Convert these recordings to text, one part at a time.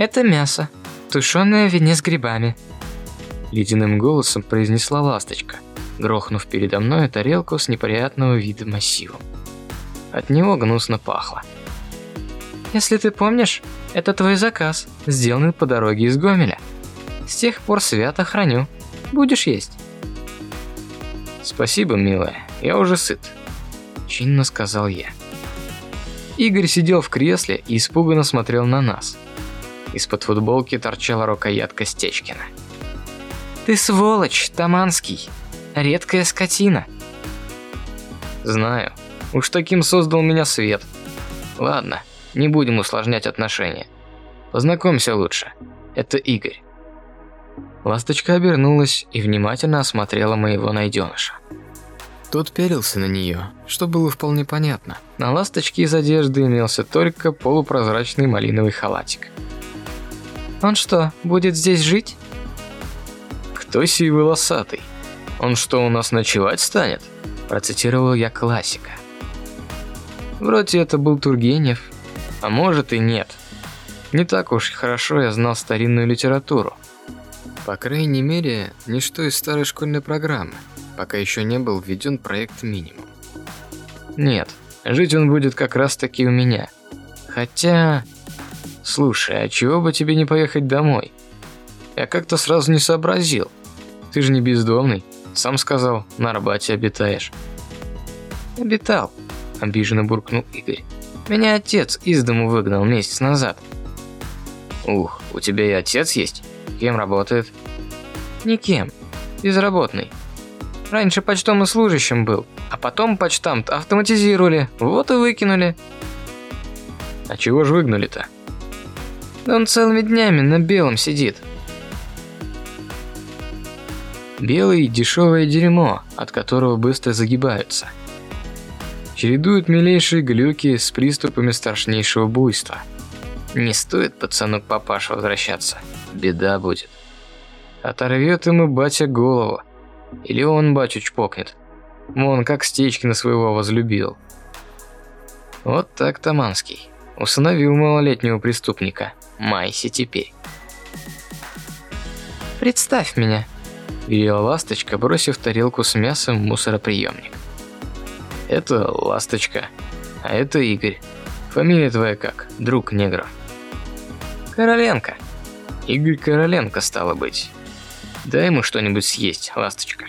Это мясо, тушеное в вине с грибами. Ледяным голосом произнесла ласточка, грохнув передо мной тарелку с неприятного вида массивом. От него гнусно пахло. Если ты помнишь, это твой заказ, сделанный по дороге из Гомеля. С тех пор свято храню. Будешь есть? Спасибо, милая, я уже сыт. Чинно сказал я. Игорь сидел в кресле и испуганно смотрел на нас. Из-под футболки торчала рукоятка Стечкина. «Ты сволочь, Таманский! Редкая скотина!» «Знаю. Уж таким создал меня свет. Ладно, не будем усложнять отношения. Познакомься лучше. Это Игорь». Ласточка обернулась и внимательно осмотрела моего найденыша. Тот пялился на нее, что было вполне понятно. На ласточке из одежды имелся только полупрозрачный малиновый халатик. Он что, будет здесь жить? Кто сей волосатый? Он что, у нас ночевать станет? Процитировал я классика. Вроде это был Тургенев, а может и нет. Не так уж хорошо я знал старинную литературу. По крайней мере, ничто из старой школьной программы, пока еще не был введен проект минимум. Нет, жить он будет как раз таки у меня. Хотя Слушай, а чего бы тебе не поехать домой? Я как-то сразу не сообразил. Ты же не бездомный. Сам сказал, на Арбате обитаешь. Обитал, обиженно буркнул Игорь. Меня отец из дому выгнал месяц назад. Ух, у тебя и отец есть? Кем работает? Никем. Безработный. Раньше почтом и служащим был, а потом почтамт автоматизировали, вот и выкинули. А чего ж выгнали-то? Да он целыми днями на белом сидит. Белый – дешевое дерьмо, от которого быстро загибаются. Чередуют милейшие глюки с приступами страшнейшего буйства. Не стоит пацану к папаше возвращаться, беда будет. Оторвет ему батя голову, или он батю чпокнет. Вон как Стечкина своего возлюбил. Вот так Таманский. Усыновил малолетнего преступника. Майся теперь. «Представь меня», – велела ласточка, бросив тарелку с мясом в мусороприемник. «Это ласточка, а это Игорь. Фамилия твоя как? Друг негров?» «Короленко». «Игорь Короленко, стало быть. Дай ему что-нибудь съесть, ласточка».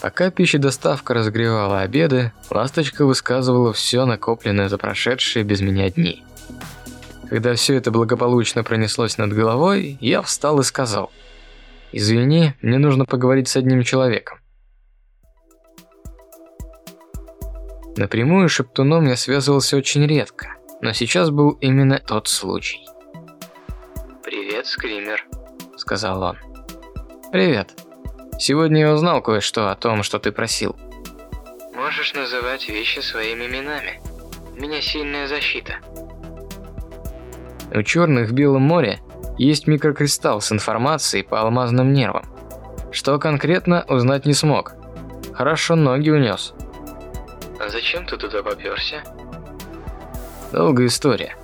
Пока пищедоставка разогревала обеды, Ласточка высказывала все накопленное за прошедшие без меня дни. Когда все это благополучно пронеслось над головой, я встал и сказал: "Извини, мне нужно поговорить с одним человеком". Напрямую шептуном я связывался очень редко, но сейчас был именно тот случай. «Привет, Скример», — сказал он. «Привет», Сегодня я узнал кое-что о том, что ты просил. Можешь называть вещи своими именами. У меня сильная защита. У черных в Белом море есть микрокристалл с информацией по алмазным нервам. Что конкретно, узнать не смог. Хорошо ноги унес. А зачем ты туда попёрся? Долгая история.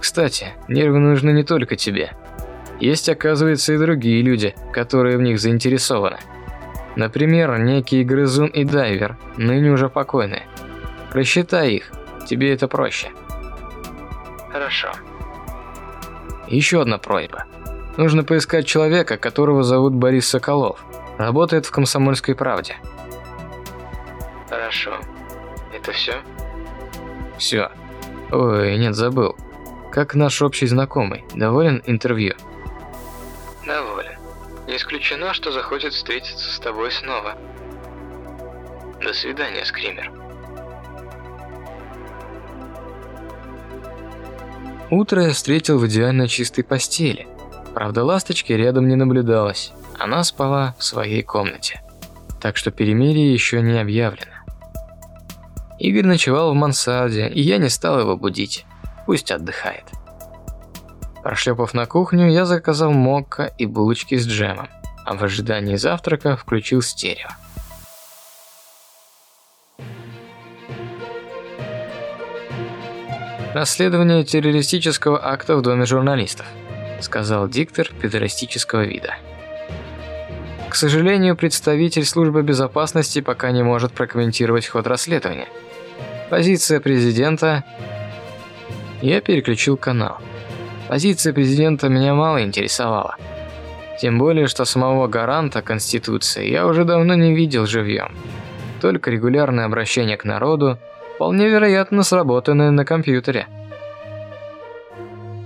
Кстати, нервы нужны не только тебе. Есть, оказывается, и другие люди, которые в них заинтересованы. Например, некий грызун и дайвер, ныне уже покойные. Просчитай их, тебе это проще. Хорошо. Еще одна просьба. Нужно поискать человека, которого зовут Борис Соколов. Работает в «Комсомольской правде». Хорошо. Это все? Все. Ой, нет, забыл. Как наш общий знакомый. Доволен интервью? Доволен. Не исключено, что захочет встретиться с тобой снова. До свидания, Скример. Утро я встретил в идеально чистой постели. Правда, ласточки рядом не наблюдалось. Она спала в своей комнате. Так что перемирие еще не объявлено. Игорь ночевал в мансарде, и я не стал его будить. Пусть отдыхает. Прошлепав на кухню, я заказал мокко и булочки с джемом, а в ожидании завтрака включил стерео. Расследование террористического акта в доме журналистов, сказал диктор педерастического вида. К сожалению, представитель службы безопасности пока не может прокомментировать ход расследования. Позиция президента. Я переключил канал. Позиция президента меня мало интересовала. Тем более, что самого гаранта Конституции я уже давно не видел живьем. Только регулярное обращение к народу, вполне вероятно сработанное на компьютере.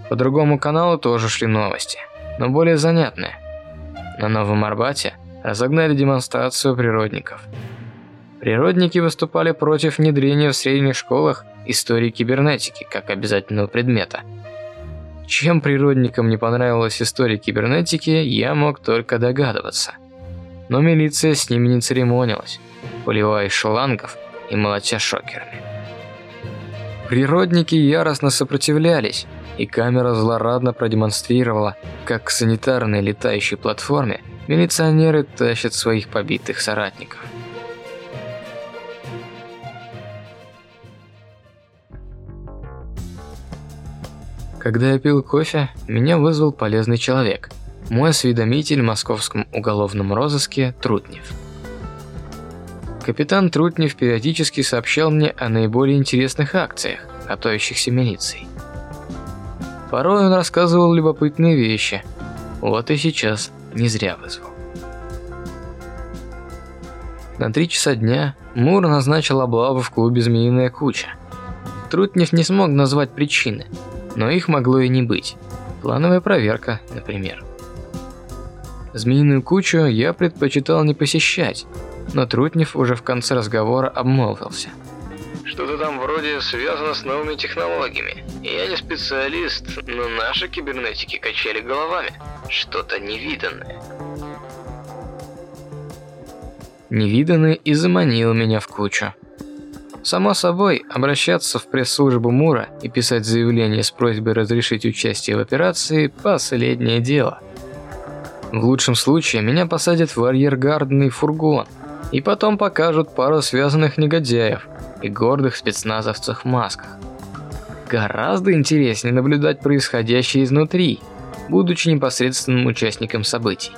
По другому каналу тоже шли новости, но более занятные. На Новом Арбате разогнали демонстрацию природников. Природники выступали против внедрения в средних школах истории кибернетики как обязательного предмета. Чем природникам не понравилась история кибернетики, я мог только догадываться. Но милиция с ними не церемонилась, поливая шлангов и молотя шокерами. Природники яростно сопротивлялись, и камера злорадно продемонстрировала, как к санитарной летающей платформе милиционеры тащат своих побитых соратников. Когда я пил кофе, меня вызвал полезный человек, мой осведомитель в московском уголовном розыске Трутнев. Капитан Трутнев периодически сообщал мне о наиболее интересных акциях, готовящихся милицией. Порой он рассказывал любопытные вещи. Вот и сейчас не зря вызвал. На три часа дня Мур назначил облаву в клубе «Змеиная куча». Трутнев не смог назвать причины, но их могло и не быть. Плановая проверка, например. «Змеиную кучу» я предпочитал не посещать, но Трутнев уже в конце разговора обмолвился – что-то там вроде связано с новыми технологиями. Я не специалист, но наши кибернетики качали головами. Что-то невиданное. Невиданное и заманил меня в кучу. Само собой, обращаться в пресс-службу Мура и писать заявление с просьбой разрешить участие в операции – последнее дело. В лучшем случае меня посадят в арьергардный фургон и потом покажут пару связанных негодяев – и гордых спецназовцев в масках. Гораздо интереснее наблюдать происходящее изнутри, будучи непосредственным участником событий.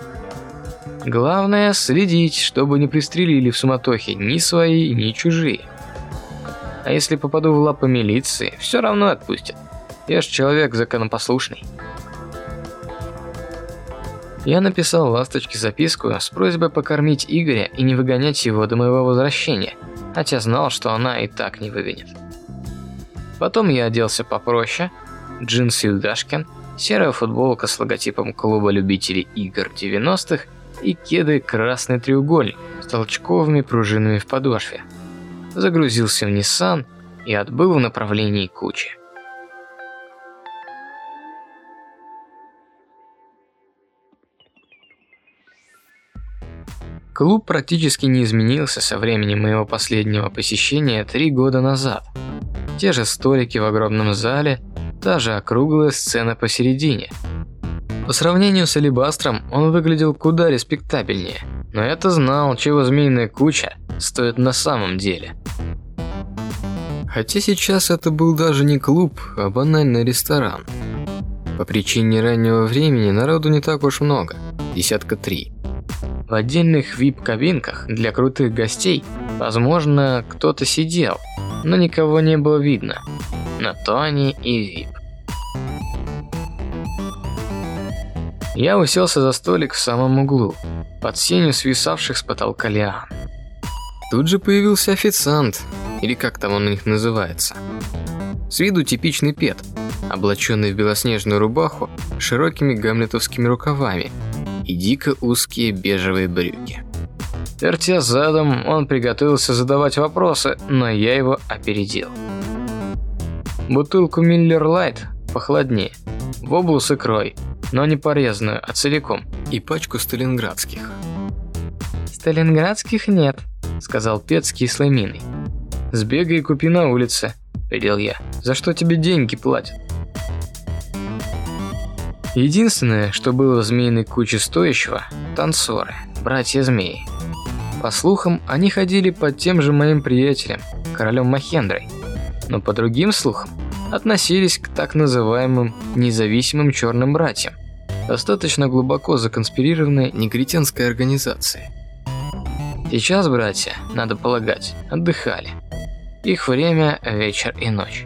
Главное следить, чтобы не пристрелили в суматохе ни свои, ни чужие. А если попаду в лапы милиции, все равно отпустят. Я ж человек законопослушный. Я написал Ласточке записку с просьбой покормить Игоря и не выгонять его до моего возвращения – хотя знал, что она и так не выгонит. Потом я оделся попроще, джинсы Юдашкин, серая футболка с логотипом клуба любителей игр 90-х и кеды красный треугольник с толчковыми пружинами в подошве. Загрузился в Nissan и отбыл в направлении кучи. Клуб практически не изменился со времени моего последнего посещения три года назад. Те же столики в огромном зале, та же округлая сцена посередине. По сравнению с Алибастром он выглядел куда респектабельнее, но я-то знал, чего змеиная куча стоит на самом деле. Хотя сейчас это был даже не клуб, а банальный ресторан. По причине раннего времени народу не так уж много, десятка три. В отдельных VIP-кабинках для крутых гостей, возможно, кто-то сидел, но никого не было видно. На то они и VIP. Я уселся за столик в самом углу, под сенью свисавших с потолка лиан. Тут же появился официант, или как там он у них называется. С виду типичный пет, облаченный в белоснежную рубаху с широкими гамлетовскими рукавами – и дико узкие бежевые брюки. Вертя задом, он приготовился задавать вопросы, но я его опередил. Бутылку Миллер Лайт похолоднее. Воблу с икрой, но не порезанную, а целиком. И пачку сталинградских. Сталинградских нет, сказал Пет с кислой миной. Сбегай и купи на улице, велел я. За что тебе деньги платят? Единственное, что было в змеиной куче стоящего – танцоры, братья-змеи. По слухам, они ходили под тем же моим приятелем, королем Махендрой. Но по другим слухам, относились к так называемым независимым черным братьям, достаточно глубоко законспирированной негритянской организации. Сейчас братья, надо полагать, отдыхали. Их время – вечер и ночь.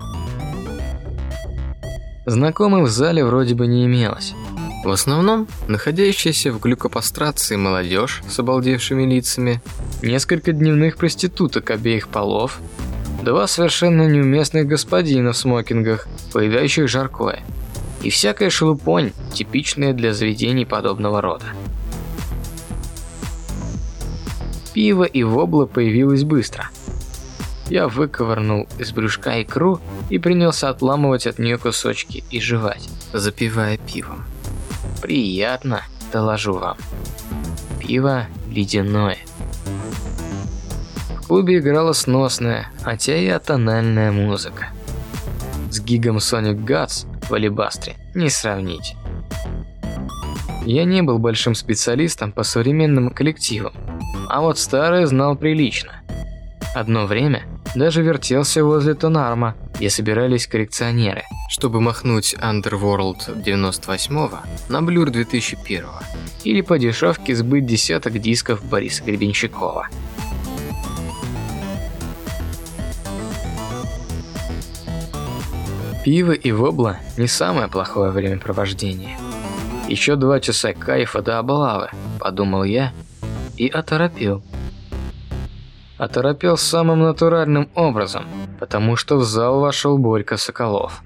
Знакомых в зале вроде бы не имелось. В основном, находящаяся в глюкопострации молодежь с обалдевшими лицами, несколько дневных проституток обеих полов, два совершенно неуместных господина в смокингах, поедающих жаркое, и всякая шелупонь, типичная для заведений подобного рода. Пиво и вобла появилось быстро – я выковырнул из брюшка икру и принялся отламывать от нее кусочки и жевать, запивая пивом. Приятно, доложу вам. Пиво ледяное. В клубе играла сносная, хотя и атональная музыка. С гигом Sonic Guts в Алибастре не сравнить. Я не был большим специалистом по современным коллективам, а вот старые знал прилично. Одно время даже вертелся возле Тонарма, где собирались коррекционеры, чтобы махнуть Underworld 98 на Blur 2001 или по дешевке сбыть десяток дисков Бориса Гребенщикова. Пиво и вобла – не самое плохое времяпровождение. Еще два часа кайфа до облавы, подумал я и оторопел оторопел самым натуральным образом, потому что в зал вошел Борька Соколов.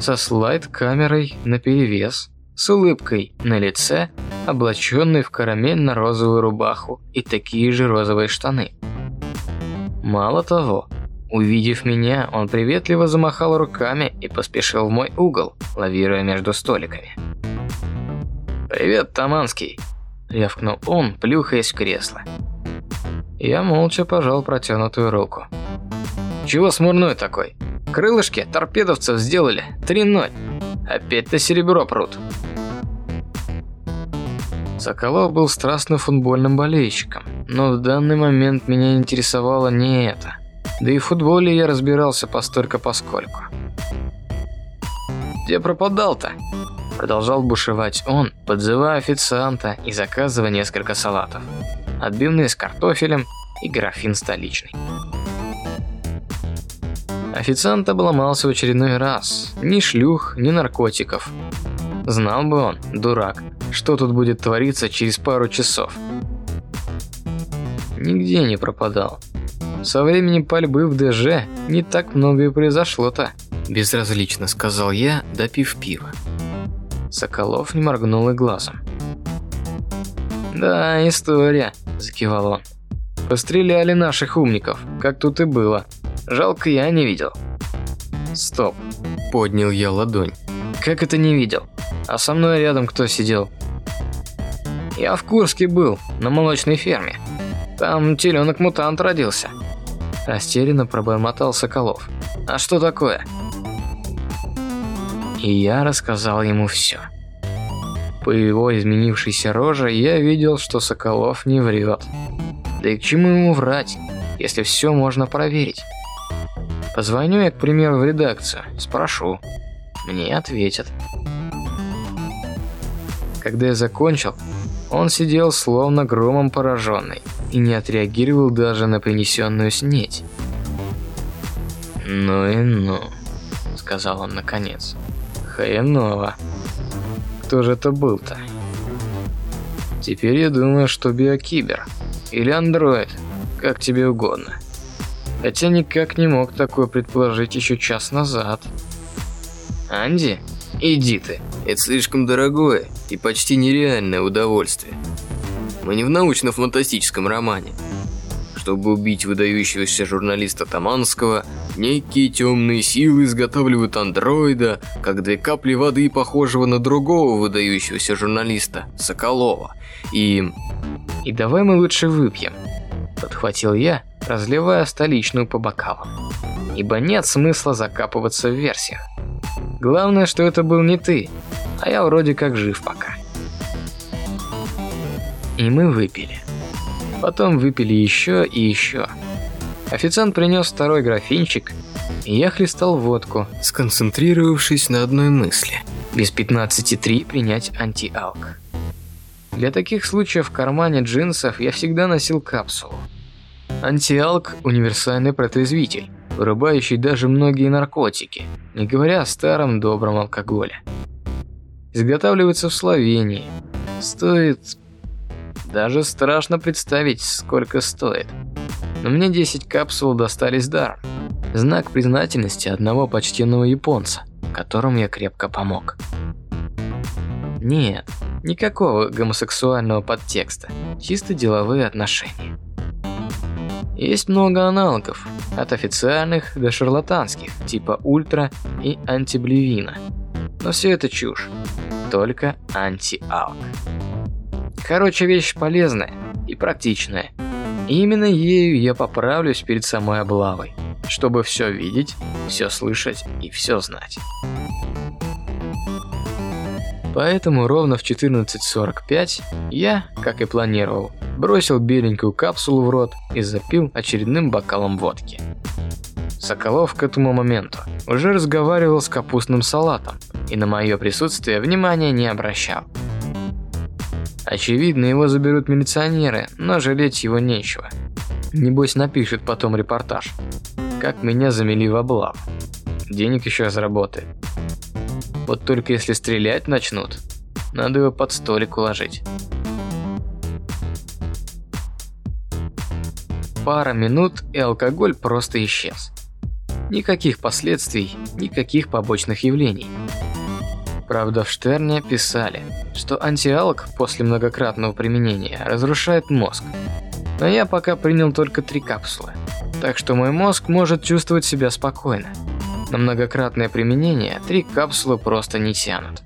Со слайд-камерой наперевес, с улыбкой на лице, облаченный в карамельно-розовую рубаху и такие же розовые штаны. Мало того, увидев меня, он приветливо замахал руками и поспешил в мой угол, лавируя между столиками. «Привет, Таманский!» – рявкнул он, плюхаясь в кресло. Я молча пожал протянутую руку. «Чего смурной такой? Крылышки торпедовцев сделали 3-0. Опять-то серебро прут». Соколов был страстным футбольным болельщиком, но в данный момент меня интересовало не это. Да и в футболе я разбирался постолько-поскольку. «Где пропадал-то?» Продолжал бушевать он, подзывая официанта и заказывая несколько салатов отбивные с картофелем и графин столичный. Официант обломался в очередной раз. Ни шлюх, ни наркотиков. Знал бы он, дурак, что тут будет твориться через пару часов. Нигде не пропадал. Со времени пальбы в ДЖ не так много и произошло-то. Безразлично сказал я, допив пива. Соколов не моргнул и глазом. Да, история закивал он. Постреляли наших умников, как тут и было. Жалко, я не видел. Стоп. Поднял я ладонь. Как это не видел? А со мной рядом кто сидел? Я в Курске был, на молочной ферме. Там теленок-мутант родился. Растерянно пробормотал Соколов. А что такое? И я рассказал ему все. По его изменившейся роже я видел, что Соколов не врет. Да и к чему ему врать, если все можно проверить? Позвоню я, к примеру, в редакцию, спрошу. Мне ответят. Когда я закончил, он сидел словно громом пораженный и не отреагировал даже на принесенную снеть. «Ну и ну», — сказал он наконец. «Хреново». Кто же это был-то? Теперь я думаю, что биокибер. Или андроид. Как тебе угодно. Хотя никак не мог такое предположить еще час назад. Анди? Иди ты. Это слишком дорогое и почти нереальное удовольствие. Мы не в научно-фантастическом романе. Чтобы убить выдающегося журналиста Таманского, некие темные силы изготавливают андроида, как две капли воды, похожего на другого выдающегося журналиста, Соколова. И... «И давай мы лучше выпьем», – подхватил я, разливая столичную по бокалам. Ибо нет смысла закапываться в версиях. Главное, что это был не ты, а я вроде как жив пока. И мы выпили. Потом выпили еще и еще. Официант принес второй графинчик, и я хлестал водку, сконцентрировавшись на одной мысли. Без 15,3 принять антиалк. Для таких случаев в кармане джинсов я всегда носил капсулу. Антиалк – универсальный протрезвитель, вырубающий даже многие наркотики, не говоря о старом добром алкоголе. Изготавливается в Словении. Стоит даже страшно представить, сколько стоит. Но мне 10 капсул достались даром. Знак признательности одного почтенного японца, которому я крепко помог. Нет, никакого гомосексуального подтекста, чисто деловые отношения. Есть много аналогов, от официальных до шарлатанских, типа ультра и антиблевина. Но все это чушь, только антиалк. Короче, вещь полезная и практичная. И именно ею я поправлюсь перед самой облавой, чтобы все видеть, все слышать и все знать. Поэтому ровно в 14.45 я, как и планировал, бросил беленькую капсулу в рот и запил очередным бокалом водки. Соколов к этому моменту уже разговаривал с капустным салатом и на мое присутствие внимания не обращал. Очевидно, его заберут милиционеры, но жалеть его нечего. Небось напишет потом репортаж. Как меня замели в облав. Денег еще заработает. Вот только если стрелять начнут, надо его под столик уложить. Пара минут и алкоголь просто исчез. Никаких последствий, никаких побочных явлений. Правда, в Штерне писали, что антиалк после многократного применения разрушает мозг. Но я пока принял только три капсулы, так что мой мозг может чувствовать себя спокойно. На многократное применение три капсулы просто не тянут.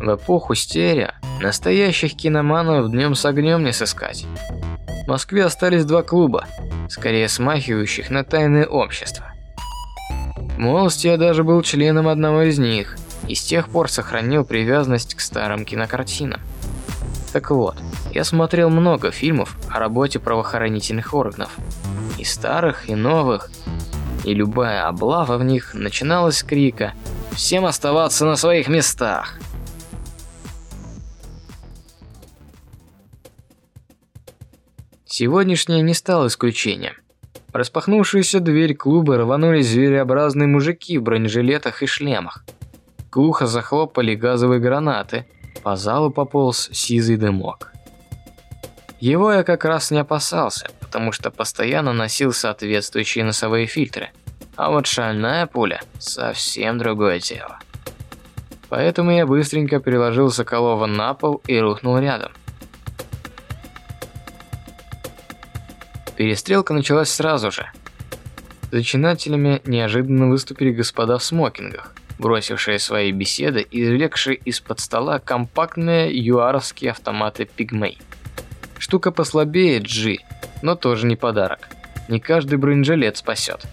В эпоху стерео настоящих киноманов днем с огнем не сыскать. В Москве остались два клуба, скорее смахивающих на тайное общество. Молодости я даже был членом одного из них и с тех пор сохранил привязанность к старым кинокартинам. Так вот, я смотрел много фильмов о работе правоохранительных органов. И старых, и новых. И любая облава в них начиналась с крика «Всем оставаться на своих местах!». Сегодняшнее не стало исключением распахнувшуюся дверь клуба рванулись звереобразные мужики в бронежилетах и шлемах. Глухо захлопали газовые гранаты, по залу пополз сизый дымок. Его я как раз не опасался, потому что постоянно носил соответствующие носовые фильтры. А вот шальная пуля – совсем другое дело. Поэтому я быстренько переложил Соколова на пол и рухнул рядом – Перестрелка началась сразу же. Зачинателями неожиданно выступили господа в смокингах, бросившие свои беседы и извлекшие из-под стола компактные юаровские автоматы «Пигмей». Штука послабее G, но тоже не подарок. Не каждый бронежилет спасет.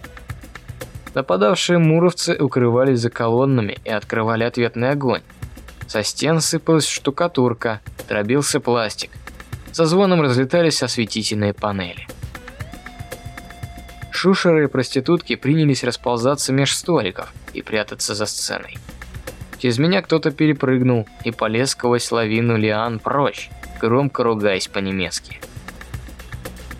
Нападавшие муровцы укрывались за колоннами и открывали ответный огонь. Со стен сыпалась штукатурка, дробился пластик. Со звоном разлетались осветительные панели. Шушеры и проститутки принялись расползаться меж столиков и прятаться за сценой. Через меня кто-то перепрыгнул и полез сквозь лавину лиан прочь, громко ругаясь по-немецки.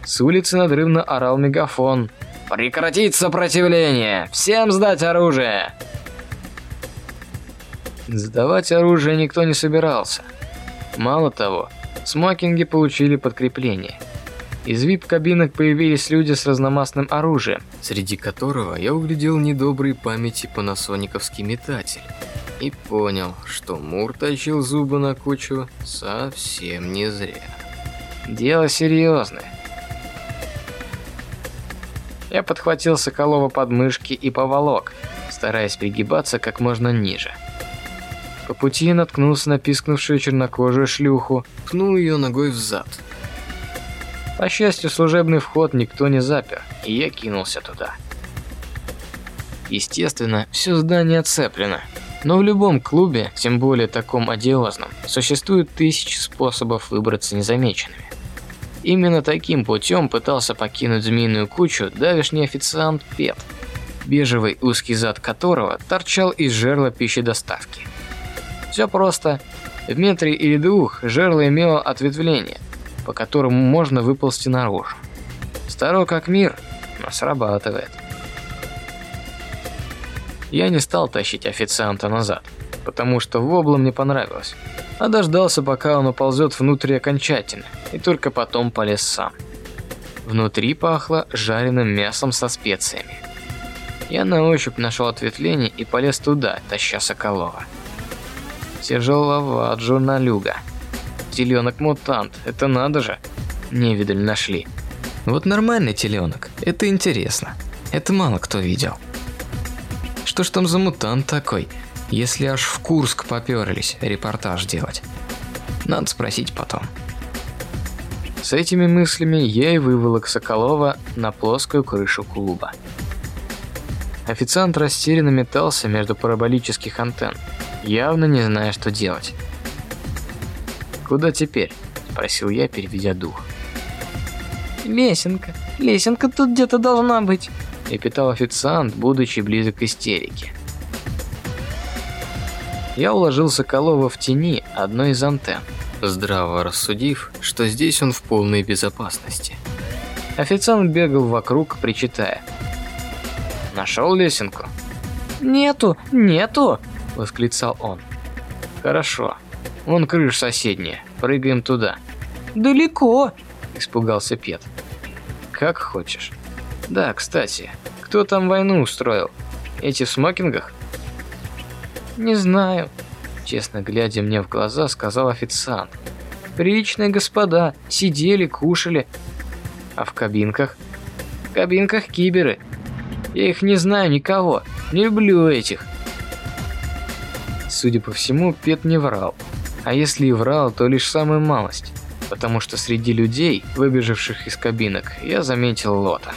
С улицы надрывно орал мегафон. «Прекратить сопротивление! Всем сдать оружие!» Сдавать оружие никто не собирался. Мало того, смокинги получили подкрепление – из вип-кабинок появились люди с разномастным оружием, среди которого я углядел недобрые памяти панасониковский метатель. И понял, что Мур тащил зубы на кучу совсем не зря. Дело серьезное. Я подхватил Соколова под мышки и поволок, стараясь пригибаться как можно ниже. По пути наткнулся на пискнувшую чернокожую шлюху, Пнул ее ногой в зад. По счастью, служебный вход никто не запер, и я кинулся туда. Естественно, все здание оцеплено. Но в любом клубе, тем более таком одиозном, существует тысячи способов выбраться незамеченными. Именно таким путем пытался покинуть змеиную кучу давишний официант Пет, бежевый узкий зад которого торчал из жерла пищедоставки. Все просто. В метре или двух жерло имело ответвление, по которому можно выползти наружу. Старо как мир, но срабатывает. Я не стал тащить официанта назад, потому что вобла мне понравилось, а дождался, пока он уползет внутрь окончательно, и только потом полез сам. Внутри пахло жареным мясом со специями. Я на ощупь нашел ответвление и полез туда, таща Соколова. Тяжеловат журналюга. Теленок-мутант, это надо же. Невидаль нашли. Вот нормальный теленок, это интересно. Это мало кто видел. Что ж там за мутант такой, если аж в Курск поперлись репортаж делать? Надо спросить потом. С этими мыслями я и выволок Соколова на плоскую крышу клуба. Официант растерянно метался между параболических антенн, явно не зная, что делать. «Куда теперь?» – спросил я, переведя дух. Лесенка. Лесенка тут где-то должна быть. И питал официант, будучи близок к истерике. Я уложил Соколова в тени одной из антенн, Здраво рассудив, что здесь он в полной безопасности. Официант бегал вокруг, причитая. «Нашел лесенку?» Нету, нету. – восклицал он. «Хорошо. Вон крыша соседняя. Прыгаем туда». Далеко. – испугался Пет. «Как хочешь. Да, кстати, кто там войну устроил? Эти в смокингах?» Не знаю. Честно глядя мне в глаза, сказал официант. Приличные господа сидели, кушали. «А в кабинках?» В кабинках киберы. Я их не знаю никого. Не люблю этих. Судя по всему, Пет не врал. А если и врал, то лишь самую малость. Потому что среди людей, выбежавших из кабинок, я заметил Лота.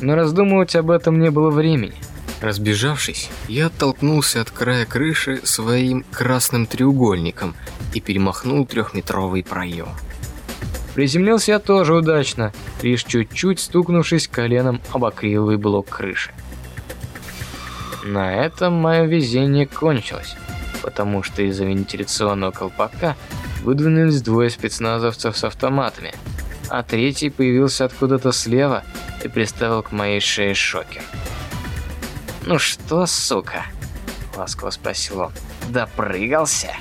Но раздумывать об этом не было времени. Разбежавшись, я оттолкнулся от края крыши своим красным треугольником и перемахнул трехметровый проем. Приземлился я тоже удачно, лишь чуть-чуть стукнувшись коленом об акриловый блок крыши. На этом мое везение кончилось, потому что из-за вентиляционного колпака выдвинулись двое спецназовцев с автоматами, а третий появился откуда-то слева и приставил к моей шее шокер. «Ну что, сука?» – ласково спросил он. «Допрыгался?»